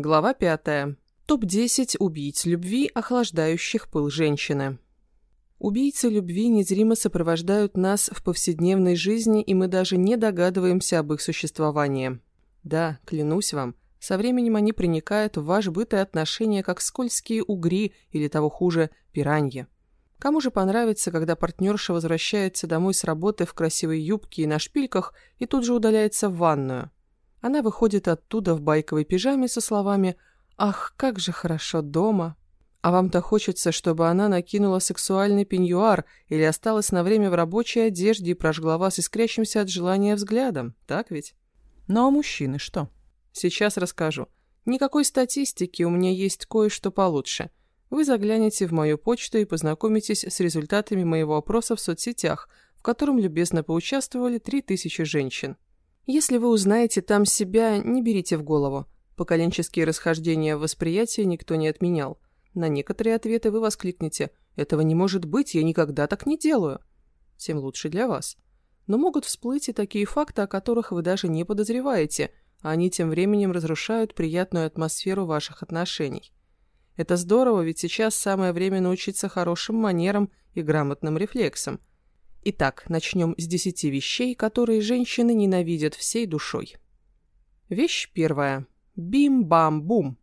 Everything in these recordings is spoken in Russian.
Глава 5. Топ-10 убийц любви, охлаждающих пыл женщины. Убийцы любви незримо сопровождают нас в повседневной жизни, и мы даже не догадываемся об их существовании. Да, клянусь вам, со временем они проникают в ваш быт и отношения, как скользкие угри или того хуже, пираньи. Кому же понравится, когда партнерша возвращается домой с работы в красивой юбке и на шпильках и тут же удаляется в ванную? Она выходит оттуда в байковой пижаме со словами «Ах, как же хорошо дома!» А вам-то хочется, чтобы она накинула сексуальный пеньюар или осталась на время в рабочей одежде и прожгла вас искрящимся от желания взглядом, так ведь? Ну а мужчины что? Сейчас расскажу. Никакой статистики, у меня есть кое-что получше. Вы заглянете в мою почту и познакомитесь с результатами моего опроса в соцсетях, в котором любезно поучаствовали 3000 женщин. Если вы узнаете там себя, не берите в голову. Поколенческие расхождения в восприятии никто не отменял. На некоторые ответы вы воскликнете «Этого не может быть, я никогда так не делаю». Тем лучше для вас. Но могут всплыть и такие факты, о которых вы даже не подозреваете, а они тем временем разрушают приятную атмосферу ваших отношений. Это здорово, ведь сейчас самое время научиться хорошим манерам и грамотным рефлексам – Итак, начнем с десяти вещей, которые женщины ненавидят всей душой. Вещь первая. Бим-бам-бум.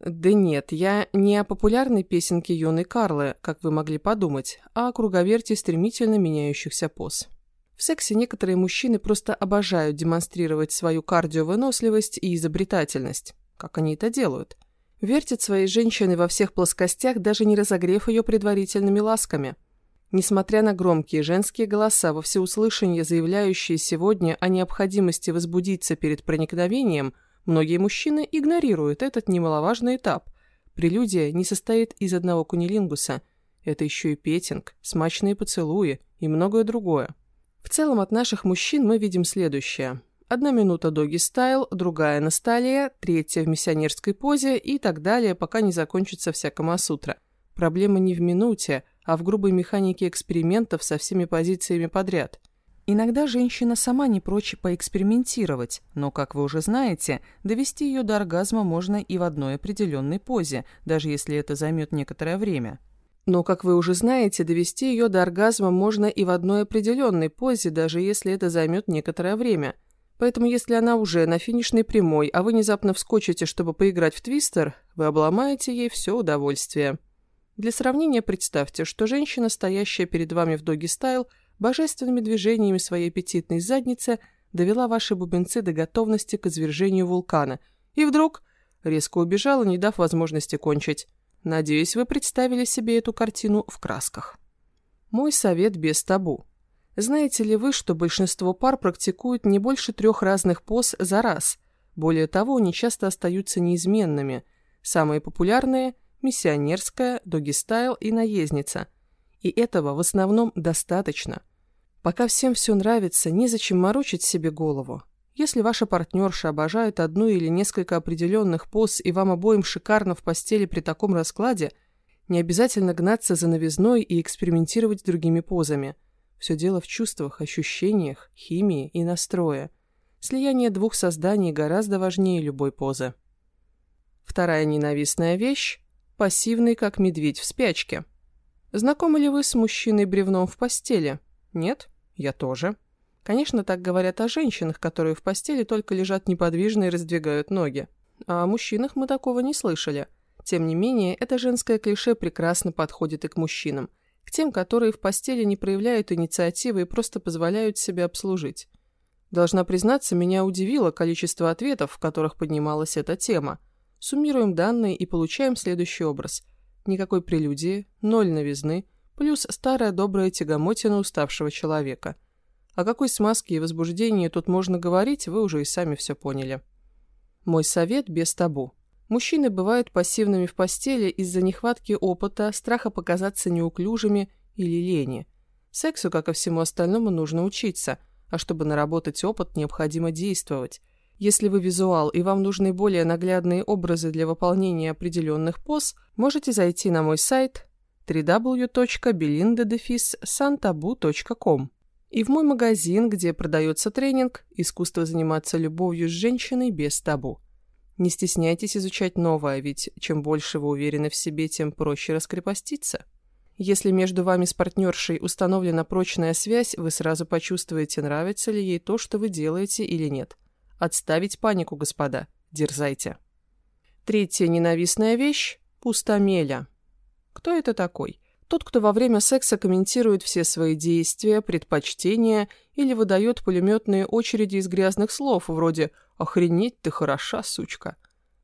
Да нет, я не о популярной песенке юной Карлы, как вы могли подумать, а о круговерте стремительно меняющихся поз. В сексе некоторые мужчины просто обожают демонстрировать свою кардиовыносливость и изобретательность. Как они это делают? Вертят своей женщины во всех плоскостях, даже не разогрев ее предварительными ласками – Несмотря на громкие женские голоса во всеуслышание, заявляющие сегодня о необходимости возбудиться перед проникновением, многие мужчины игнорируют этот немаловажный этап. Прелюдия не состоит из одного кунилингуса. Это еще и петинг, смачные поцелуи и многое другое. В целом от наших мужчин мы видим следующее. Одна минута доги-стайл, другая на столе, третья в миссионерской позе и так далее, пока не закончится вся Камасутра. Проблема не в минуте, а в грубой механике экспериментов со всеми позициями подряд. Иногда женщина сама не прочь поэкспериментировать, но, как вы уже знаете, довести ее до оргазма можно и в одной определенной позе, даже если это займет некоторое время. Но, как вы уже знаете, довести ее до оргазма можно и в одной определенной позе, даже если это займет некоторое время. Поэтому, если она уже на финишной прямой, а вы внезапно вскочите, чтобы поиграть в твистер, вы обломаете ей все удовольствие. Для сравнения представьте, что женщина, стоящая перед вами в доги-стайл, божественными движениями своей аппетитной задницы довела ваши бубенцы до готовности к извержению вулкана. И вдруг резко убежала, не дав возможности кончить. Надеюсь, вы представили себе эту картину в красках. Мой совет без табу. Знаете ли вы, что большинство пар практикуют не больше трех разных поз за раз? Более того, они часто остаются неизменными. Самые популярные миссионерская, доги-стайл и наездница. И этого в основном достаточно. Пока всем все нравится, незачем морочить себе голову. Если ваша партнерша обожает одну или несколько определенных поз и вам обоим шикарно в постели при таком раскладе, не обязательно гнаться за новизной и экспериментировать с другими позами. Все дело в чувствах, ощущениях, химии и настрое. Слияние двух созданий гораздо важнее любой позы. Вторая ненавистная вещь пассивный, как медведь в спячке. Знакомы ли вы с мужчиной-бревном в постели? Нет? Я тоже. Конечно, так говорят о женщинах, которые в постели только лежат неподвижно и раздвигают ноги. А о мужчинах мы такого не слышали. Тем не менее, это женское клише прекрасно подходит и к мужчинам. К тем, которые в постели не проявляют инициативы и просто позволяют себе обслужить. Должна признаться, меня удивило количество ответов, в которых поднималась эта тема. Суммируем данные и получаем следующий образ. Никакой прелюдии, ноль новизны, плюс старая добрая тягомотина уставшего человека. О какой смазке и возбуждении тут можно говорить, вы уже и сами все поняли. Мой совет без табу. Мужчины бывают пассивными в постели из-за нехватки опыта, страха показаться неуклюжими или лени. Сексу, как и всему остальному, нужно учиться, а чтобы наработать опыт, необходимо действовать. Если вы визуал и вам нужны более наглядные образы для выполнения определенных поз, можете зайти на мой сайт www.belinda-santabu.com и в мой магазин, где продается тренинг «Искусство заниматься любовью с женщиной без табу». Не стесняйтесь изучать новое, ведь чем больше вы уверены в себе, тем проще раскрепоститься. Если между вами с партнершей установлена прочная связь, вы сразу почувствуете, нравится ли ей то, что вы делаете или нет. Отставить панику, господа. Дерзайте. Третья ненавистная вещь – пустомеля. Кто это такой? Тот, кто во время секса комментирует все свои действия, предпочтения или выдает пулеметные очереди из грязных слов, вроде «Охренеть ты хороша, сучка».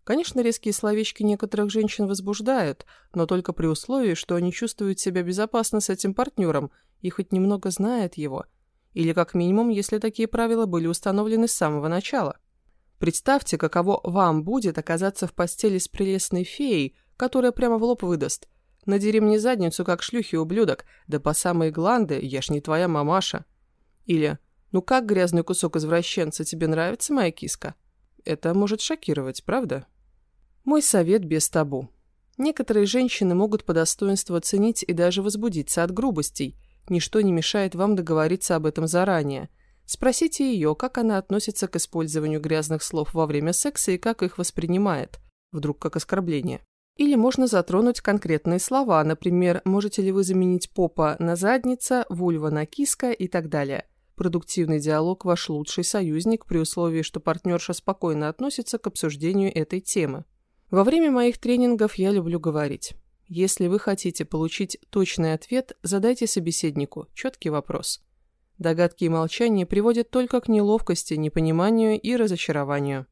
Конечно, резкие словечки некоторых женщин возбуждают, но только при условии, что они чувствуют себя безопасно с этим партнером и хоть немного знают его. Или как минимум, если такие правила были установлены с самого начала. Представьте, каково вам будет оказаться в постели с прелестной феей, которая прямо в лоб выдаст – Надери мне задницу, как шлюхи, ублюдок, да по самые гланды, я ж не твоя мамаша. Или, ну как грязный кусок извращенца, тебе нравится моя киска? Это может шокировать, правда? Мой совет без табу. Некоторые женщины могут по достоинству оценить и даже возбудиться от грубостей. Ничто не мешает вам договориться об этом заранее. Спросите ее, как она относится к использованию грязных слов во время секса и как их воспринимает. Вдруг как оскорбление. Или можно затронуть конкретные слова, например, можете ли вы заменить попа на задница, вульва на киска и так далее. Продуктивный диалог – ваш лучший союзник при условии, что партнерша спокойно относится к обсуждению этой темы. Во время моих тренингов я люблю говорить. Если вы хотите получить точный ответ, задайте собеседнику четкий вопрос. Догадки и молчание приводят только к неловкости, непониманию и разочарованию.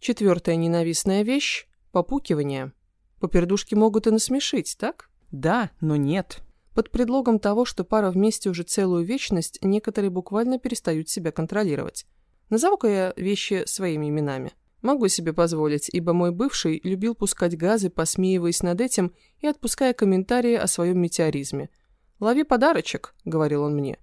Четвертая ненавистная вещь Попукивание. Попердушки могут и насмешить, так? Да, но нет. Под предлогом того, что пара вместе уже целую вечность, некоторые буквально перестают себя контролировать. Назову-ка я вещи своими именами. Могу себе позволить, ибо мой бывший любил пускать газы, посмеиваясь над этим и отпуская комментарии о своем метеоризме. «Лови подарочек», — говорил он мне.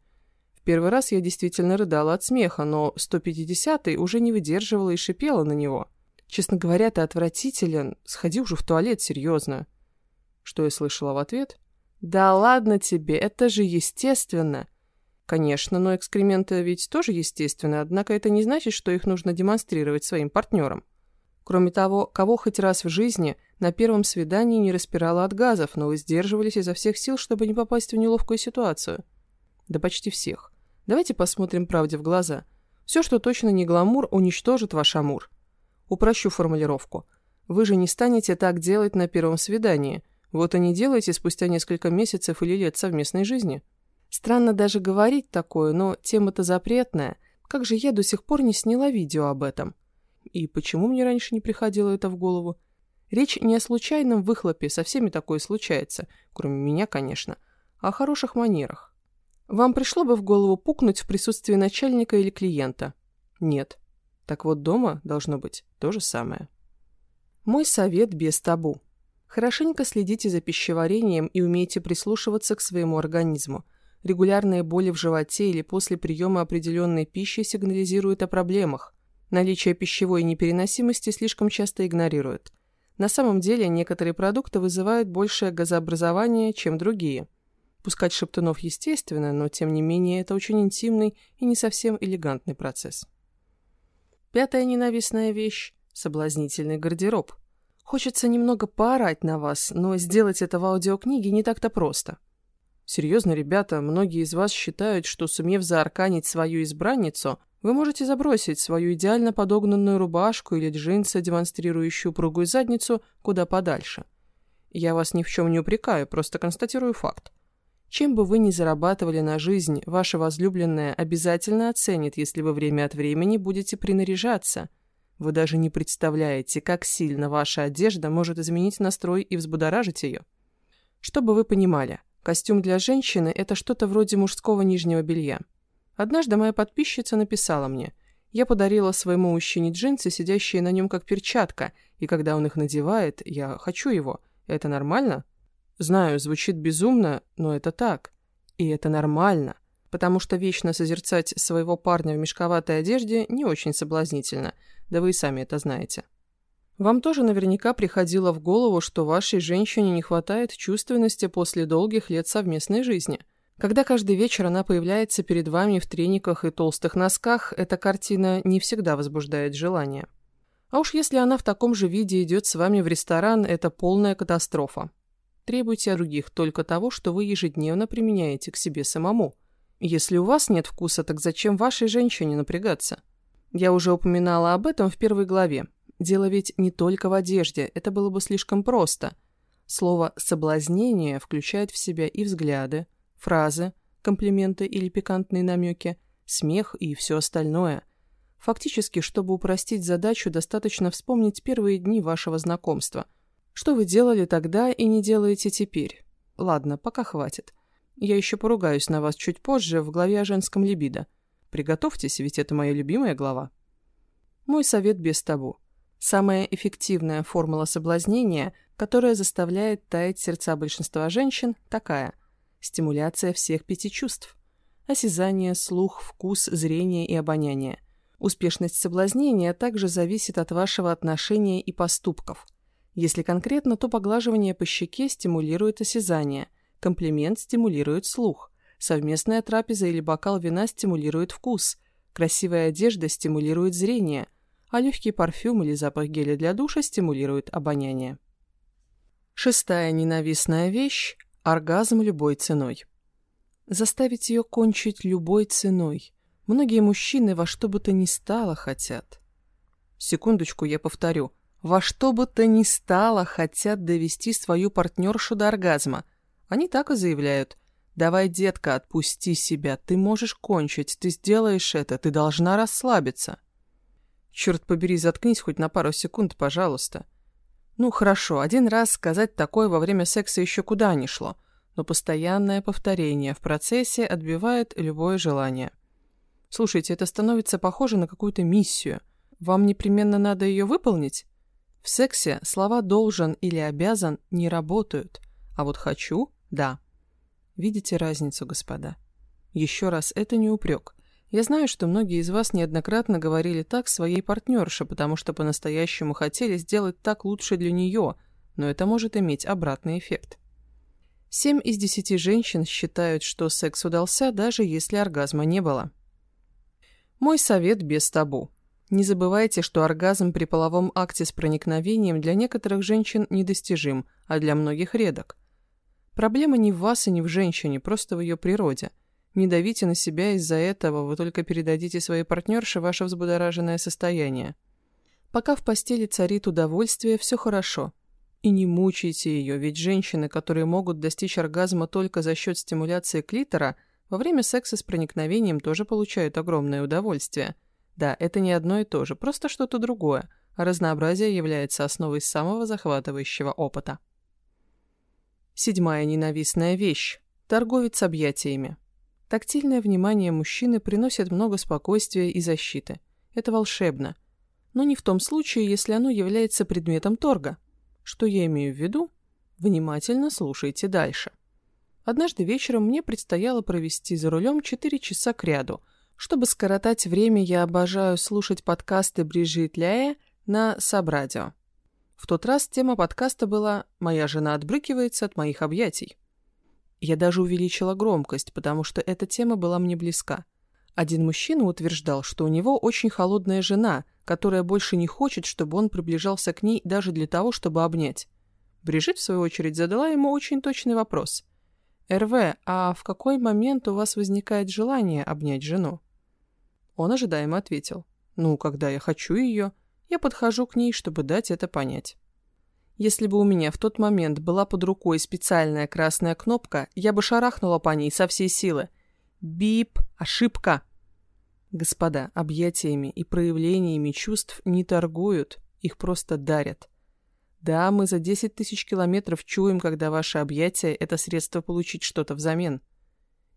В первый раз я действительно рыдала от смеха, но 150-й уже не выдерживала и шипела на него. Честно говоря, ты отвратителен. Сходи уже в туалет, серьезно. Что я слышала в ответ? Да ладно тебе, это же естественно. Конечно, но экскременты ведь тоже естественны, однако это не значит, что их нужно демонстрировать своим партнерам. Кроме того, кого хоть раз в жизни на первом свидании не распирало от газов, но вы сдерживались изо всех сил, чтобы не попасть в неловкую ситуацию? Да почти всех. Давайте посмотрим правде в глаза. Все, что точно не гламур, уничтожит ваш амур. Упрощу формулировку. Вы же не станете так делать на первом свидании. Вот и не делайте спустя несколько месяцев или лет совместной жизни. Странно даже говорить такое, но тема-то запретная. Как же я до сих пор не сняла видео об этом? И почему мне раньше не приходило это в голову? Речь не о случайном выхлопе, со всеми такое случается, кроме меня, конечно, а о хороших манерах. Вам пришло бы в голову пукнуть в присутствии начальника или клиента? Нет. Так вот дома должно быть то же самое. Мой совет без табу. Хорошенько следите за пищеварением и умейте прислушиваться к своему организму. Регулярные боли в животе или после приема определенной пищи сигнализируют о проблемах. Наличие пищевой непереносимости слишком часто игнорируют. На самом деле некоторые продукты вызывают большее газообразование, чем другие. Пускать шептунов естественно, но тем не менее это очень интимный и не совсем элегантный процесс. Пятая ненавистная вещь – соблазнительный гардероб. Хочется немного поорать на вас, но сделать это в аудиокниге не так-то просто. Серьезно, ребята, многие из вас считают, что сумев заарканить свою избранницу, вы можете забросить свою идеально подогнанную рубашку или джинсы, демонстрирующую упругую задницу, куда подальше. Я вас ни в чем не упрекаю, просто констатирую факт. Чем бы вы ни зарабатывали на жизнь, ваша возлюбленная обязательно оценит, если вы время от времени будете принаряжаться. Вы даже не представляете, как сильно ваша одежда может изменить настрой и взбудоражить ее. Чтобы вы понимали, костюм для женщины – это что-то вроде мужского нижнего белья. Однажды моя подписчица написала мне, я подарила своему мужчине джинсы, сидящие на нем как перчатка, и когда он их надевает, я хочу его. Это нормально? Знаю, звучит безумно, но это так. И это нормально, потому что вечно созерцать своего парня в мешковатой одежде не очень соблазнительно, да вы и сами это знаете. Вам тоже наверняка приходило в голову, что вашей женщине не хватает чувственности после долгих лет совместной жизни. Когда каждый вечер она появляется перед вами в трениках и толстых носках, эта картина не всегда возбуждает желание. А уж если она в таком же виде идет с вами в ресторан, это полная катастрофа. Требуйте от других только того, что вы ежедневно применяете к себе самому. Если у вас нет вкуса, так зачем вашей женщине напрягаться? Я уже упоминала об этом в первой главе. Дело ведь не только в одежде, это было бы слишком просто. Слово «соблазнение» включает в себя и взгляды, фразы, комплименты или пикантные намеки, смех и все остальное. Фактически, чтобы упростить задачу, достаточно вспомнить первые дни вашего знакомства. Что вы делали тогда и не делаете теперь? Ладно, пока хватит. Я еще поругаюсь на вас чуть позже в главе о женском либидо. Приготовьтесь, ведь это моя любимая глава. Мой совет без табу. Самая эффективная формула соблазнения, которая заставляет таять сердца большинства женщин, такая – стимуляция всех пяти чувств. Осязание, слух, вкус, зрение и обоняние. Успешность соблазнения также зависит от вашего отношения и поступков. Если конкретно, то поглаживание по щеке стимулирует осязание, комплимент стимулирует слух, совместная трапеза или бокал вина стимулирует вкус, красивая одежда стимулирует зрение – а легкий парфюм или запах геля для душа стимулирует обоняние. Шестая ненавистная вещь – оргазм любой ценой. Заставить ее кончить любой ценой. Многие мужчины во что бы то ни стало хотят. Секундочку, я повторю. Во что бы то ни стало хотят довести свою партнершу до оргазма. Они так и заявляют. «Давай, детка, отпусти себя, ты можешь кончить, ты сделаешь это, ты должна расслабиться». Черт побери, заткнись хоть на пару секунд, пожалуйста. Ну, хорошо, один раз сказать такое во время секса еще куда ни шло, но постоянное повторение в процессе отбивает любое желание. Слушайте, это становится похоже на какую-то миссию. Вам непременно надо ее выполнить? В сексе слова «должен» или «обязан» не работают, а вот «хочу» — да. Видите разницу, господа? Еще раз, это не упрек. Я знаю, что многие из вас неоднократно говорили так своей партнерше, потому что по-настоящему хотели сделать так лучше для нее, но это может иметь обратный эффект. Семь из десяти женщин считают, что секс удался, даже если оргазма не было. Мой совет без табу. Не забывайте, что оргазм при половом акте с проникновением для некоторых женщин недостижим, а для многих редок. Проблема не в вас и не в женщине, просто в ее природе – не давите на себя из-за этого, вы только передадите своей партнерше ваше взбудораженное состояние. Пока в постели царит удовольствие, все хорошо. И не мучайте ее, ведь женщины, которые могут достичь оргазма только за счет стимуляции клитора, во время секса с проникновением тоже получают огромное удовольствие. Да, это не одно и то же, просто что-то другое, а разнообразие является основой самого захватывающего опыта. Седьмая ненавистная вещь – торговец объятиями. Тактильное внимание мужчины приносит много спокойствия и защиты. Это волшебно. Но не в том случае, если оно является предметом торга. Что я имею в виду? Внимательно слушайте дальше. Однажды вечером мне предстояло провести за рулем 4 часа кряду. Чтобы скоротать время, я обожаю слушать подкасты Брижит Ляе на Сабрадио. В тот раз тема подкаста была «Моя жена отбрыкивается от моих объятий». Я даже увеличила громкость, потому что эта тема была мне близка. Один мужчина утверждал, что у него очень холодная жена, которая больше не хочет, чтобы он приближался к ней даже для того, чтобы обнять. Брижит, в свою очередь, задала ему очень точный вопрос. «РВ, а в какой момент у вас возникает желание обнять жену?» Он ожидаемо ответил. «Ну, когда я хочу ее, я подхожу к ней, чтобы дать это понять». Если бы у меня в тот момент была под рукой специальная красная кнопка, я бы шарахнула по ней со всей силы. Бип! Ошибка! Господа, объятиями и проявлениями чувств не торгуют, их просто дарят. Да, мы за 10 тысяч километров чуем, когда ваше объятие – это средство получить что-то взамен.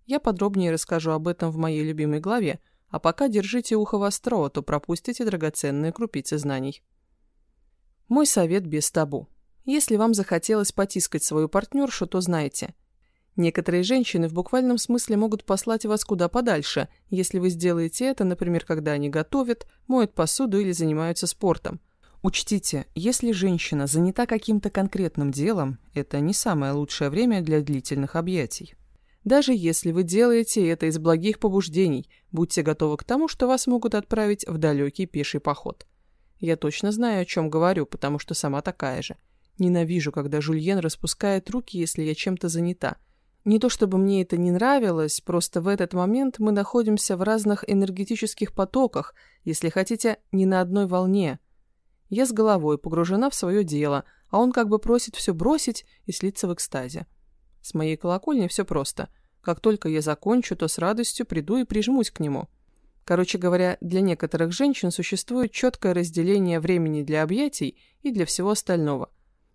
Я подробнее расскажу об этом в моей любимой главе, а пока держите ухо востро, а то пропустите драгоценные крупицы знаний. Мой совет без табу. Если вам захотелось потискать свою партнершу, то знайте. Некоторые женщины в буквальном смысле могут послать вас куда подальше, если вы сделаете это, например, когда они готовят, моют посуду или занимаются спортом. Учтите, если женщина занята каким-то конкретным делом, это не самое лучшее время для длительных объятий. Даже если вы делаете это из благих побуждений, будьте готовы к тому, что вас могут отправить в далекий пеший поход. Я точно знаю, о чем говорю, потому что сама такая же. Ненавижу, когда Жульен распускает руки, если я чем-то занята. Не то чтобы мне это не нравилось, просто в этот момент мы находимся в разных энергетических потоках, если хотите, не на одной волне. Я с головой погружена в свое дело, а он как бы просит все бросить и слиться в экстазе. С моей колокольни все просто. Как только я закончу, то с радостью приду и прижмусь к нему. Короче говоря, для некоторых женщин существует четкое разделение времени для объятий и для всего остального.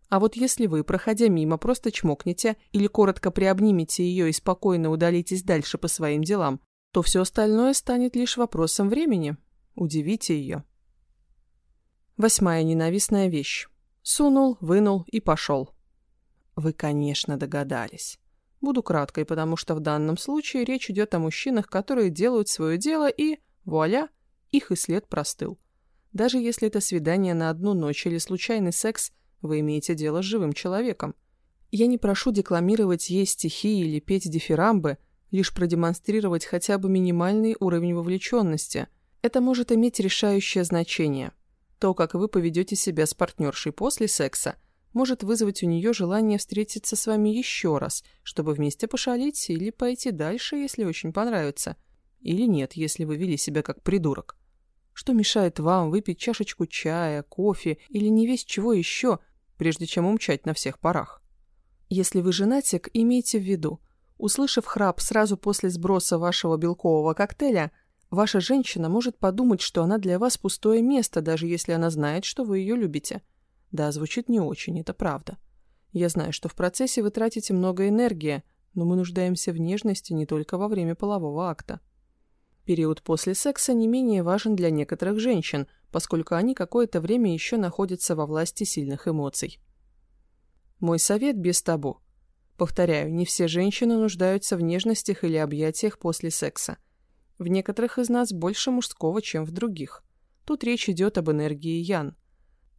А вот если вы, проходя мимо, просто чмокнете или коротко приобнимете ее и спокойно удалитесь дальше по своим делам, то все остальное станет лишь вопросом времени. Удивите ее. Восьмая ненавистная вещь. Сунул, вынул и пошел. Вы, конечно, догадались. Буду краткой, потому что в данном случае речь идет о мужчинах, которые делают свое дело и, вуаля, их и след простыл. Даже если это свидание на одну ночь или случайный секс, вы имеете дело с живым человеком. Я не прошу декламировать ей стихи или петь дифирамбы, лишь продемонстрировать хотя бы минимальный уровень вовлеченности. Это может иметь решающее значение. То, как вы поведете себя с партнершей после секса – может вызвать у нее желание встретиться с вами еще раз, чтобы вместе пошалить или пойти дальше, если очень понравится. Или нет, если вы вели себя как придурок. Что мешает вам выпить чашечку чая, кофе или не весь чего еще, прежде чем умчать на всех парах? Если вы женатик, имейте в виду, услышав храп сразу после сброса вашего белкового коктейля, ваша женщина может подумать, что она для вас пустое место, даже если она знает, что вы ее любите. Да, звучит не очень, это правда. Я знаю, что в процессе вы тратите много энергии, но мы нуждаемся в нежности не только во время полового акта. Период после секса не менее важен для некоторых женщин, поскольку они какое-то время еще находятся во власти сильных эмоций. Мой совет без табу. Повторяю, не все женщины нуждаются в нежностях или объятиях после секса. В некоторых из нас больше мужского, чем в других. Тут речь идет об энергии Ян –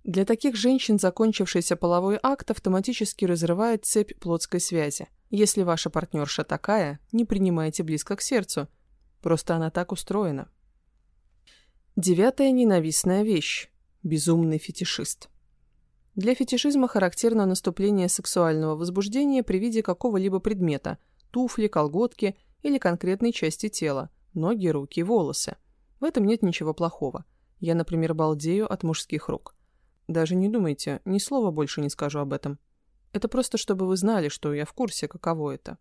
для таких женщин закончившийся половой акт автоматически разрывает цепь плотской связи. Если ваша партнерша такая, не принимайте близко к сердцу. Просто она так устроена. Девятая ненавистная вещь. Безумный фетишист. Для фетишизма характерно наступление сексуального возбуждения при виде какого-либо предмета – туфли, колготки или конкретной части тела – ноги, руки, волосы. В этом нет ничего плохого. Я, например, балдею от мужских рук. Даже не думайте, ни слова больше не скажу об этом. Это просто, чтобы вы знали, что я в курсе, каково это.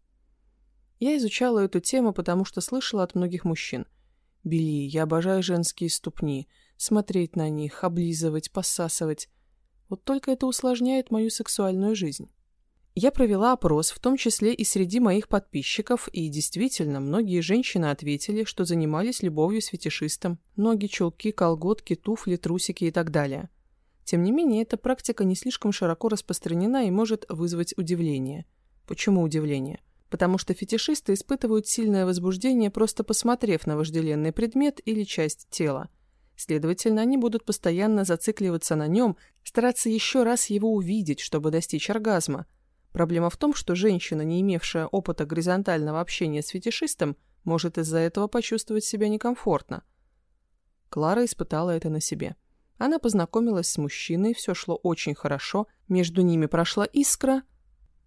Я изучала эту тему, потому что слышала от многих мужчин. Бели, я обожаю женские ступни. Смотреть на них, облизывать, посасывать. Вот только это усложняет мою сексуальную жизнь. Я провела опрос, в том числе и среди моих подписчиков, и действительно, многие женщины ответили, что занимались любовью с фетишистом. Ноги, чулки, колготки, туфли, трусики и так далее. Тем не менее, эта практика не слишком широко распространена и может вызвать удивление. Почему удивление? Потому что фетишисты испытывают сильное возбуждение, просто посмотрев на вожделенный предмет или часть тела. Следовательно, они будут постоянно зацикливаться на нем, стараться еще раз его увидеть, чтобы достичь оргазма. Проблема в том, что женщина, не имевшая опыта горизонтального общения с фетишистом, может из-за этого почувствовать себя некомфортно. Клара испытала это на себе. Она познакомилась с мужчиной, все шло очень хорошо, между ними прошла искра,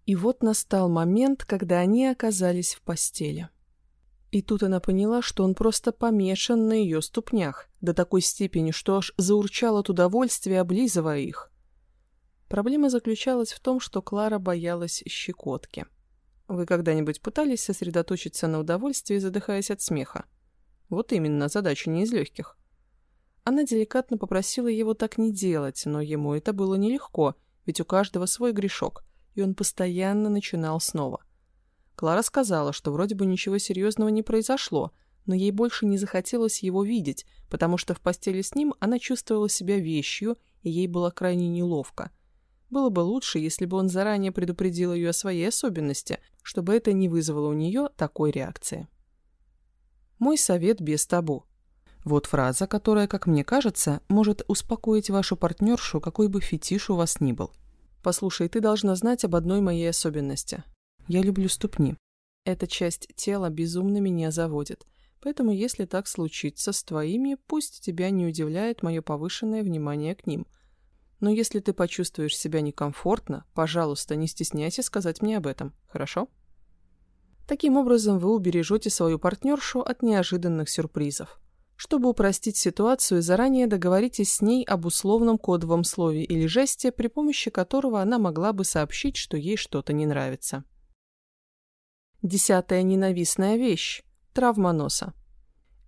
и вот настал момент, когда они оказались в постели. И тут она поняла, что он просто помешан на ее ступнях, до такой степени, что аж заурчал от удовольствия, облизывая их. Проблема заключалась в том, что Клара боялась щекотки. Вы когда-нибудь пытались сосредоточиться на удовольствии, задыхаясь от смеха? Вот именно, задача не из легких. Она деликатно попросила его так не делать, но ему это было нелегко, ведь у каждого свой грешок, и он постоянно начинал снова. Клара сказала, что вроде бы ничего серьезного не произошло, но ей больше не захотелось его видеть, потому что в постели с ним она чувствовала себя вещью, и ей было крайне неловко. Было бы лучше, если бы он заранее предупредил ее о своей особенности, чтобы это не вызвало у нее такой реакции. Мой совет без табу – вот фраза, которая, как мне кажется, может успокоить вашу партнершу, какой бы фетиш у вас ни был. Послушай, ты должна знать об одной моей особенности. Я люблю ступни. Эта часть тела безумно меня заводит. Поэтому если так случится с твоими, пусть тебя не удивляет мое повышенное внимание к ним. Но если ты почувствуешь себя некомфортно, пожалуйста, не стесняйся сказать мне об этом, хорошо? Таким образом, вы убережете свою партнершу от неожиданных сюрпризов. Чтобы упростить ситуацию, заранее договоритесь с ней об условном кодовом слове или жесте, при помощи которого она могла бы сообщить, что ей что-то не нравится. Десятая ненавистная вещь – травма носа.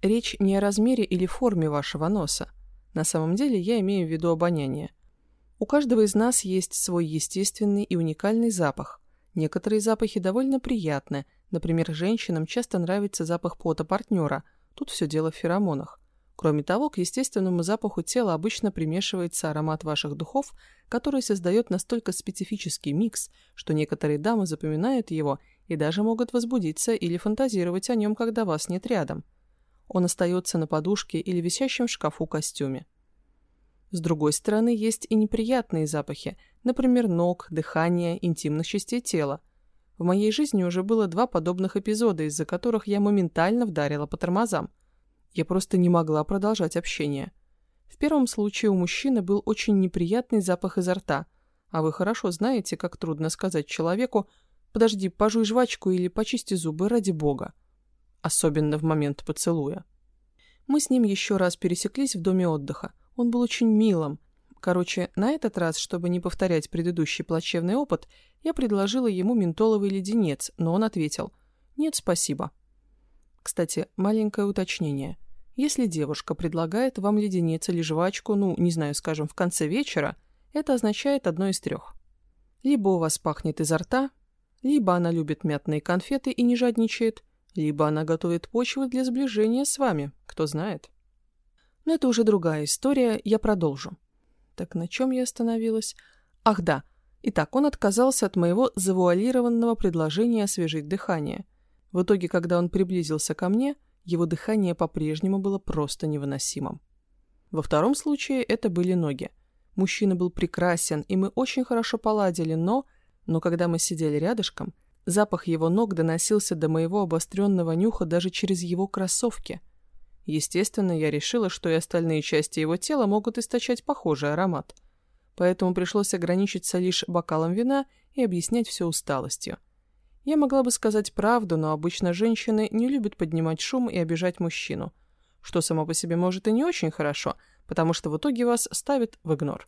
Речь не о размере или форме вашего носа. На самом деле я имею в виду обоняние. У каждого из нас есть свой естественный и уникальный запах. Некоторые запахи довольно приятны, например, женщинам часто нравится запах пота партнера – Тут все дело в феромонах. Кроме того, к естественному запаху тела обычно примешивается аромат ваших духов, который создает настолько специфический микс, что некоторые дамы запоминают его и даже могут возбудиться или фантазировать о нем, когда вас нет рядом. Он остается на подушке или висящем в шкафу костюме. С другой стороны, есть и неприятные запахи, например, ног, дыхания, интимных частей тела – в моей жизни уже было два подобных эпизода, из-за которых я моментально вдарила по тормозам. Я просто не могла продолжать общение. В первом случае у мужчины был очень неприятный запах изо рта, а вы хорошо знаете, как трудно сказать человеку «подожди, пожуй жвачку или почисти зубы ради бога». Особенно в момент поцелуя. Мы с ним еще раз пересеклись в доме отдыха. Он был очень милым, Короче, на этот раз, чтобы не повторять предыдущий плачевный опыт, я предложила ему ментоловый леденец, но он ответил «Нет, спасибо». Кстати, маленькое уточнение. Если девушка предлагает вам леденец или жвачку, ну, не знаю, скажем, в конце вечера, это означает одно из трех. Либо у вас пахнет изо рта, либо она любит мятные конфеты и не жадничает, либо она готовит почву для сближения с вами, кто знает. Но это уже другая история, я продолжу. Так на чем я остановилась? Ах да. Итак, он отказался от моего завуалированного предложения освежить дыхание. В итоге, когда он приблизился ко мне, его дыхание по-прежнему было просто невыносимым. Во втором случае это были ноги. Мужчина был прекрасен, и мы очень хорошо поладили, но... Но когда мы сидели рядышком, запах его ног доносился до моего обостренного нюха даже через его кроссовки – Естественно, я решила, что и остальные части его тела могут источать похожий аромат. Поэтому пришлось ограничиться лишь бокалом вина и объяснять все усталостью. Я могла бы сказать правду, но обычно женщины не любят поднимать шум и обижать мужчину, что само по себе может и не очень хорошо, потому что в итоге вас ставят в игнор.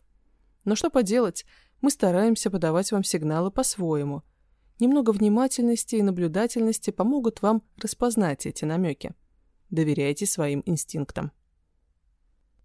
Но что поделать, мы стараемся подавать вам сигналы по-своему. Немного внимательности и наблюдательности помогут вам распознать эти намеки. Доверяйте своим инстинктам.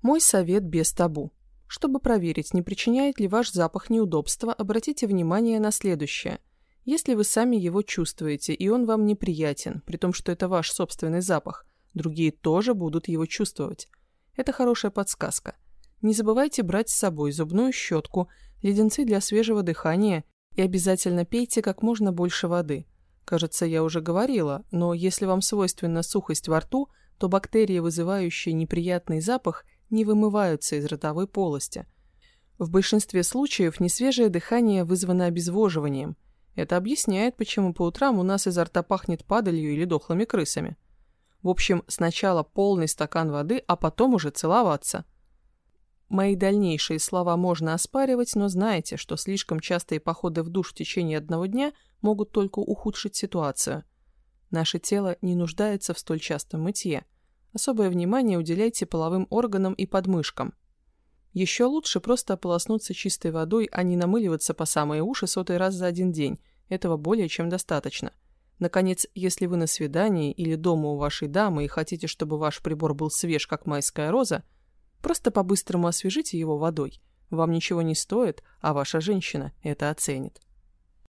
Мой совет без табу. Чтобы проверить, не причиняет ли ваш запах неудобства, обратите внимание на следующее. Если вы сами его чувствуете, и он вам неприятен, при том, что это ваш собственный запах, другие тоже будут его чувствовать. Это хорошая подсказка. Не забывайте брать с собой зубную щетку, леденцы для свежего дыхания и обязательно пейте как можно больше воды. Кажется, я уже говорила, но если вам свойственна сухость во рту, то бактерии, вызывающие неприятный запах, не вымываются из ротовой полости. В большинстве случаев несвежее дыхание вызвано обезвоживанием. Это объясняет, почему по утрам у нас изо рта пахнет падалью или дохлыми крысами. В общем, сначала полный стакан воды, а потом уже целоваться. Мои дальнейшие слова можно оспаривать, но знайте, что слишком частые походы в душ в течение одного дня могут только ухудшить ситуацию. Наше тело не нуждается в столь частом мытье. Особое внимание уделяйте половым органам и подмышкам. Еще лучше просто ополоснуться чистой водой, а не намыливаться по самые уши сотый раз за один день. Этого более чем достаточно. Наконец, если вы на свидании или дома у вашей дамы и хотите, чтобы ваш прибор был свеж, как майская роза – Просто по-быстрому освежите его водой. Вам ничего не стоит, а ваша женщина это оценит.